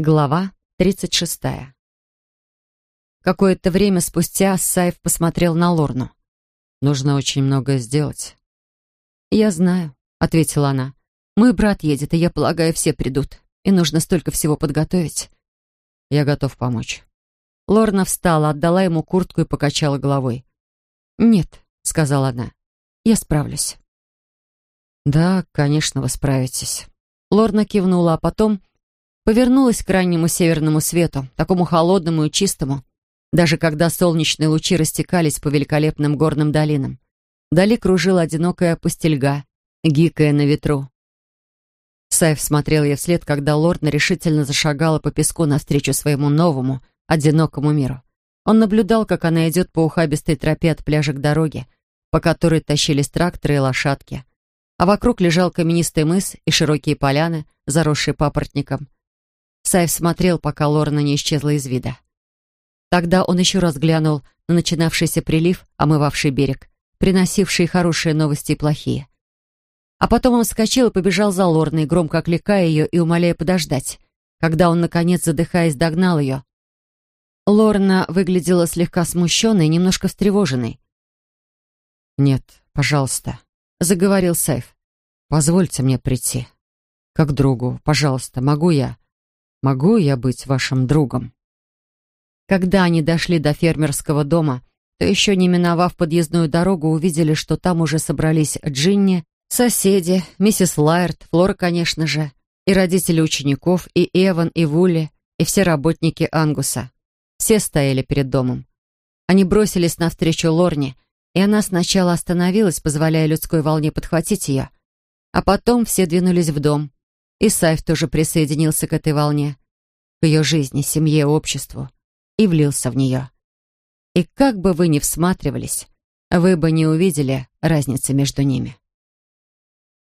Глава 36. Какое-то время спустя Саев посмотрел на Лорну. «Нужно очень многое сделать». «Я знаю», — ответила она. «Мой брат едет, и я полагаю, все придут. И нужно столько всего подготовить». «Я готов помочь». Лорна встала, отдала ему куртку и покачала головой. «Нет», — сказала она, — «я справлюсь». «Да, конечно, вы справитесь». Лорна кивнула, а потом повернулась к раннему северному свету, такому холодному и чистому, даже когда солнечные лучи растекались по великолепным горным долинам. Вдали кружила одинокая пустельга, гикая на ветру. Сайф смотрел ей вслед, когда Лорна решительно зашагала по песку навстречу своему новому, одинокому миру. Он наблюдал, как она идет по ухабистой тропе от пляжа к дороге, по которой тащились тракторы и лошадки. А вокруг лежал каменистый мыс и широкие поляны, заросшие папоротником. Сайф смотрел, пока Лорна не исчезла из вида. Тогда он еще раз глянул на начинавшийся прилив, омывавший берег, приносивший хорошие новости и плохие. А потом он вскочил и побежал за Лорной, громко окликая ее и умоляя подождать. Когда он, наконец, задыхаясь, догнал ее, Лорна выглядела слегка смущенной немножко встревоженной. «Нет, пожалуйста», — заговорил Сайф. «Позвольте мне прийти. Как другу, пожалуйста, могу я...» Могу я быть вашим другом?» Когда они дошли до фермерского дома, то еще не миновав подъездную дорогу, увидели, что там уже собрались Джинни, соседи, миссис Лайерт, Флора, конечно же, и родители учеников, и Эван, и Вулли, и все работники Ангуса. Все стояли перед домом. Они бросились навстречу Лорне, и она сначала остановилась, позволяя людской волне подхватить ее, а потом все двинулись в дом, и Сайф тоже присоединился к этой волне, к ее жизни, семье, обществу, и влился в нее. И как бы вы ни всматривались, вы бы не увидели разницы между ними.